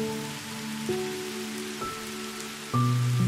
thank you